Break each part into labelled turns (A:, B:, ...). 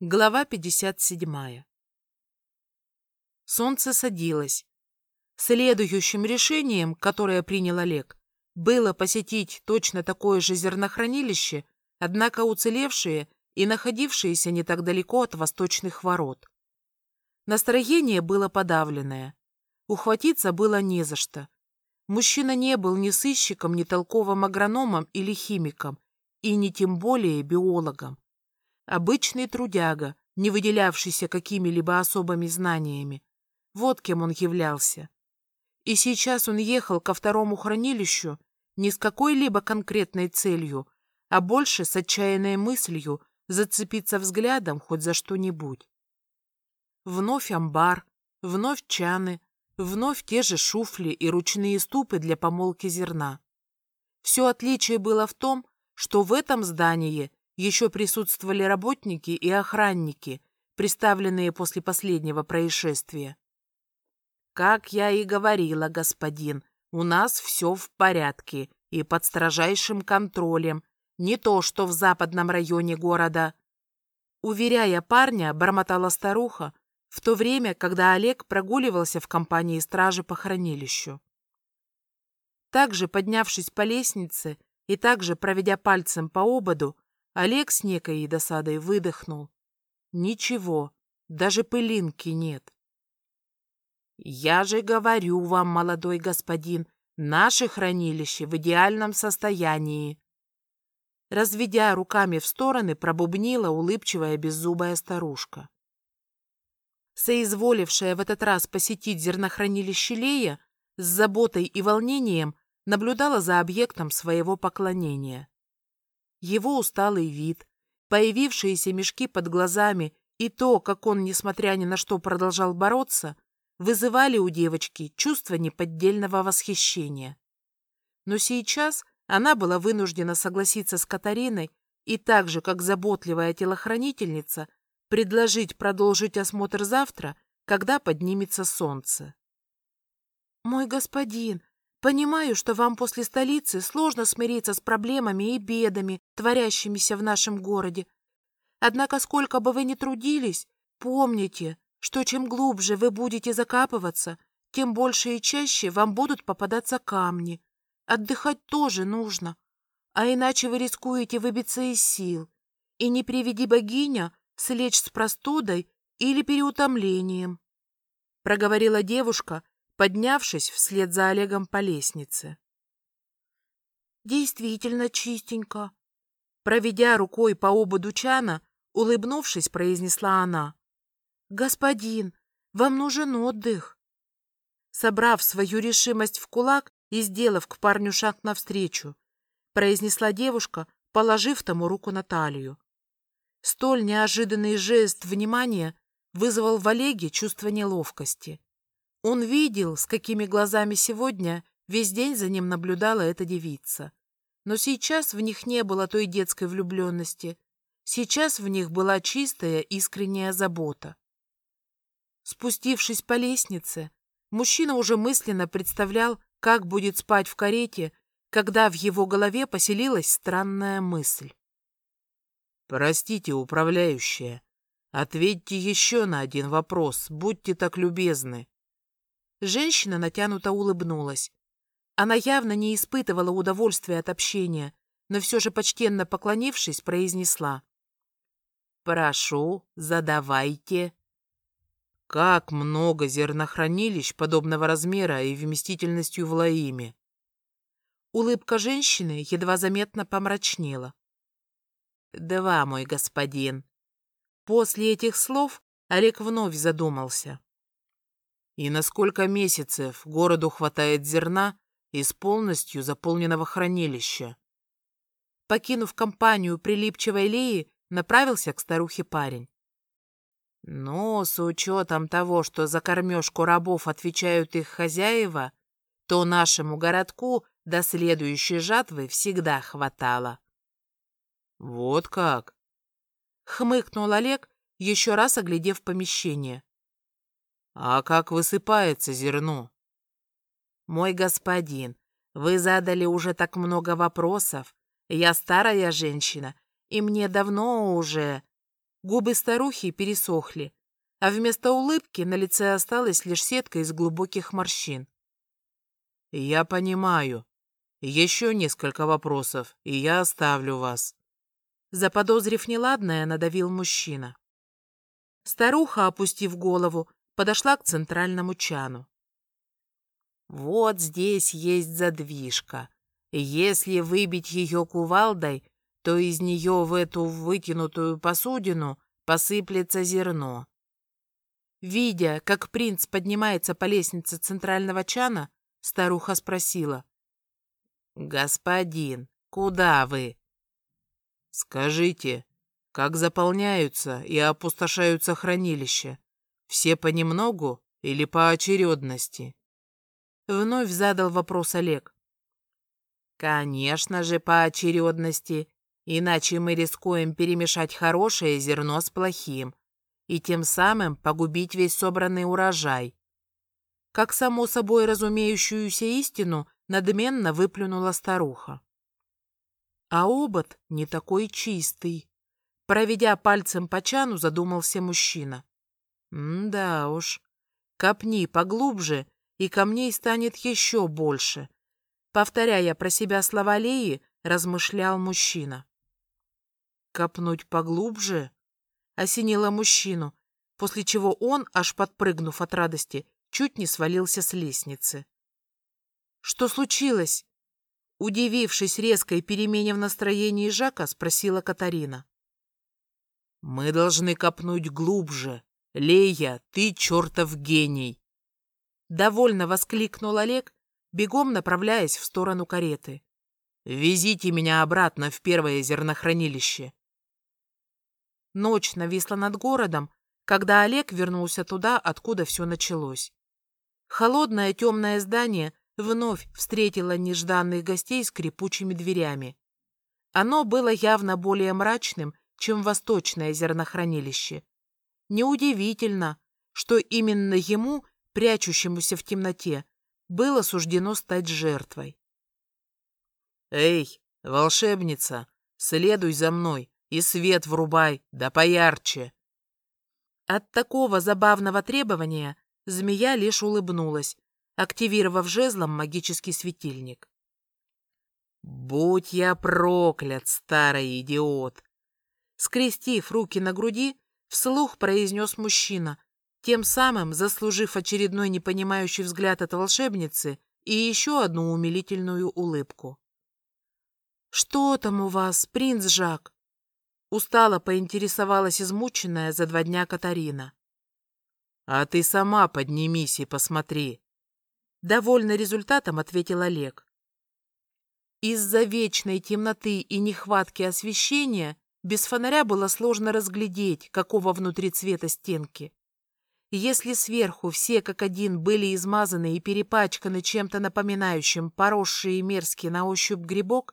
A: Глава 57. Солнце садилось. Следующим решением, которое принял Олег, было посетить точно такое же зернохранилище, однако уцелевшее и находившееся не так далеко от восточных ворот. Настроение было подавленное. Ухватиться было не за что. Мужчина не был ни сыщиком, ни толковым агрономом или химиком, и не тем более биологом. Обычный трудяга, не выделявшийся какими-либо особыми знаниями. Вот кем он являлся. И сейчас он ехал ко второму хранилищу не с какой-либо конкретной целью, а больше с отчаянной мыслью зацепиться взглядом хоть за что-нибудь. Вновь амбар, вновь чаны, вновь те же шуфли и ручные ступы для помолки зерна. Все отличие было в том, что в этом здании еще присутствовали работники и охранники, приставленные после последнего происшествия. «Как я и говорила, господин, у нас все в порядке и под строжайшим контролем, не то что в западном районе города». Уверяя парня, бормотала старуха, в то время, когда Олег прогуливался в компании стражи по хранилищу. Также, поднявшись по лестнице и также проведя пальцем по ободу, Олег с некой досадой выдохнул. Ничего, даже пылинки нет. Я же говорю вам, молодой господин, наше хранилище в идеальном состоянии. Разведя руками в стороны, пробубнила улыбчивая беззубая старушка. Соизволившая в этот раз посетить зернохранилище Лея, с заботой и волнением наблюдала за объектом своего поклонения. Его усталый вид, появившиеся мешки под глазами и то, как он, несмотря ни на что, продолжал бороться, вызывали у девочки чувство неподдельного восхищения. Но сейчас она была вынуждена согласиться с Катариной и так же, как заботливая телохранительница, предложить продолжить осмотр завтра, когда поднимется солнце. «Мой господин, Понимаю, что вам после столицы сложно смириться с проблемами и бедами, творящимися в нашем городе. Однако, сколько бы вы ни трудились, помните, что чем глубже вы будете закапываться, тем больше и чаще вам будут попадаться камни. Отдыхать тоже нужно, а иначе вы рискуете выбиться из сил. И не приведи богиня слечь с простудой или переутомлением. Проговорила девушка, поднявшись вслед за Олегом по лестнице. «Действительно чистенько», Проведя рукой по ободу чана, улыбнувшись, произнесла она. «Господин, вам нужен отдых». Собрав свою решимость в кулак и сделав к парню шаг навстречу, произнесла девушка, положив тому руку на талию. Столь неожиданный жест внимания вызвал в Олеге чувство неловкости. Он видел, с какими глазами сегодня весь день за ним наблюдала эта девица. Но сейчас в них не было той детской влюбленности. Сейчас в них была чистая, искренняя забота. Спустившись по лестнице, мужчина уже мысленно представлял, как будет спать в карете, когда в его голове поселилась странная мысль.
B: «Простите, управляющая, ответьте еще на один вопрос, будьте так любезны»,
A: Женщина натянуто улыбнулась. Она явно не испытывала удовольствия от общения, но все же почтенно поклонившись, произнесла.
B: «Прошу, задавайте». Как много зернохранилищ подобного размера и вместительностью в Лаиме?
A: Улыбка женщины едва заметно помрачнела.
B: «Два, мой господин».
A: После этих слов Олег вновь задумался.
B: И на сколько месяцев городу хватает зерна из полностью заполненного хранилища?
A: Покинув компанию прилипчивой Леи, направился к старухе парень.
B: Но с учетом того, что за кормежку рабов отвечают их хозяева, то нашему городку до следующей жатвы всегда хватало. Вот как?
A: Хмыкнул Олег, еще раз оглядев помещение.
B: А как высыпается зерно?
A: Мой господин, вы задали уже так много вопросов. Я старая женщина, и мне давно уже... Губы старухи пересохли, а вместо улыбки на лице осталась лишь сетка из глубоких морщин.
B: «Я понимаю. Еще несколько вопросов, и я оставлю вас».
A: Заподозрив неладное, надавил мужчина. Старуха, опустив голову, подошла к центральному чану. «Вот здесь есть задвижка. Если выбить ее кувалдой, то из нее в эту вытянутую посудину посыплется зерно. Видя, как принц поднимается по лестнице центрального чана, старуха спросила. «Господин, куда вы?»
B: «Скажите, как заполняются и опустошаются хранилища? Все понемногу или по очередности?»
A: Вновь задал вопрос Олег.
B: «Конечно же, по очередности, иначе мы рискуем перемешать хорошее зерно с плохим и тем самым погубить весь собранный урожай.
A: Как само собой разумеющуюся истину, надменно выплюнула старуха. А обод не такой чистый. Проведя пальцем по чану, задумался мужчина. Да уж, копни поглубже, и камней станет еще больше. Повторяя про себя слова Леи, размышлял мужчина. Копнуть поглубже? Осенило мужчину, после чего он, аж подпрыгнув от радости, чуть не свалился с лестницы. «Что случилось?» Удивившись резкой перемене в настроении Жака, спросила Катарина.
B: «Мы должны копнуть глубже. Лея, ты чертов гений!»
A: Довольно воскликнул Олег, бегом направляясь в сторону кареты.
B: «Везите меня обратно в первое зернохранилище».
A: Ночь нависла над городом, когда Олег вернулся туда, откуда все началось. Холодное темное здание вновь встретило нежданных гостей скрипучими дверями. Оно было явно более мрачным, чем восточное зернохранилище. Неудивительно, что именно ему, прячущемуся в темноте, было суждено стать жертвой.
B: «Эй, волшебница, следуй за мной и свет врубай, да поярче!»
A: От такого забавного требования Змея лишь улыбнулась, активировав жезлом магический светильник.
B: «Будь я проклят, старый идиот!»
A: Скрестив руки на груди, вслух произнес мужчина, тем самым заслужив очередной непонимающий взгляд от волшебницы и еще одну умилительную улыбку. «Что там у вас, принц Жак?» Устало поинтересовалась измученная за два дня Катарина.
B: «А ты сама поднимись и посмотри».
A: Довольный результатом ответил Олег. Из-за вечной темноты и нехватки освещения без фонаря было сложно разглядеть, какого внутри цвета стенки. Если сверху все как один были измазаны и перепачканы чем-то напоминающим поросший и мерзкий на ощупь грибок,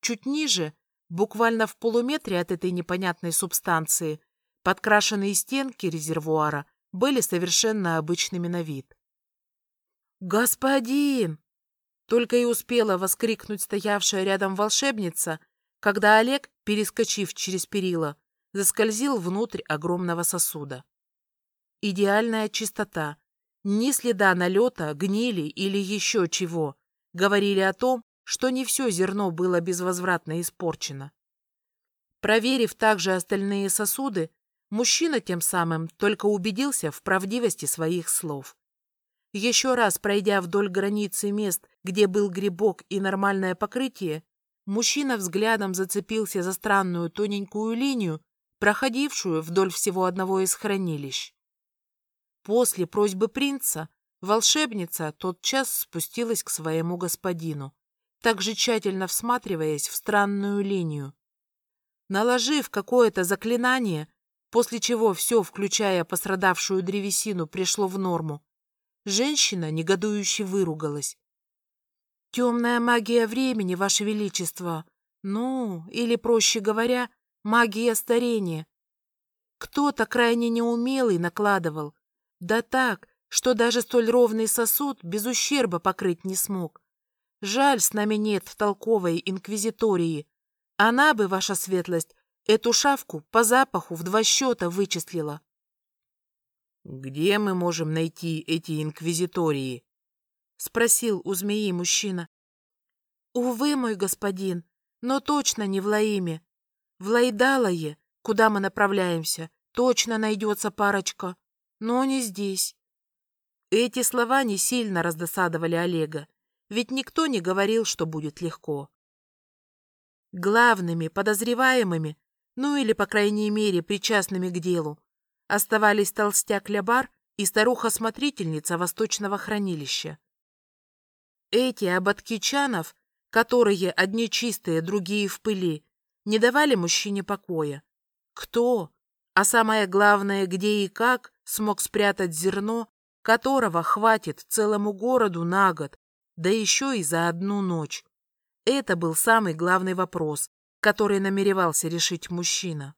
A: чуть ниже, буквально в полуметре от этой непонятной субстанции, подкрашенные стенки резервуара были совершенно обычными на вид. «Господин!» Только и успела воскрикнуть стоявшая рядом волшебница, когда Олег, перескочив через перила, заскользил внутрь огромного сосуда. Идеальная чистота, ни следа налета, гнили или еще чего, говорили о том, что не все зерно было безвозвратно испорчено. Проверив также остальные сосуды, Мужчина тем самым только убедился в правдивости своих слов. Еще раз пройдя вдоль границы мест, где был грибок и нормальное покрытие, мужчина взглядом зацепился за странную тоненькую линию, проходившую вдоль всего одного из хранилищ. После просьбы принца волшебница тотчас спустилась к своему господину, также тщательно всматриваясь в странную линию. Наложив какое-то заклинание, после чего все, включая пострадавшую древесину, пришло в норму. Женщина негодующе выругалась. «Темная магия времени, Ваше Величество. Ну, или, проще говоря, магия старения. Кто-то крайне неумелый накладывал. Да так, что даже столь ровный сосуд без ущерба покрыть не смог. Жаль, с нами нет толковой инквизитории. Она бы, ваша светлость, Эту шавку по запаху в два счета вычислила.
B: «Где мы можем найти эти инквизитории?»
A: — спросил у змеи мужчина. «Увы, мой господин, но точно не в Лаиме. В Лайдалое, куда мы направляемся, точно найдется парочка, но не здесь». Эти слова не сильно раздосадовали Олега, ведь никто не говорил, что будет легко. Главными подозреваемыми, ну или, по крайней мере, причастными к делу, оставались толстяк Лябар и старуха-смотрительница Восточного хранилища. Эти ободки чанов, которые одни чистые, другие в пыли, не давали мужчине покоя. Кто, а самое главное, где и как, смог спрятать зерно, которого хватит целому городу на год, да еще и за одну ночь? Это был самый главный вопрос, который намеревался решить мужчина.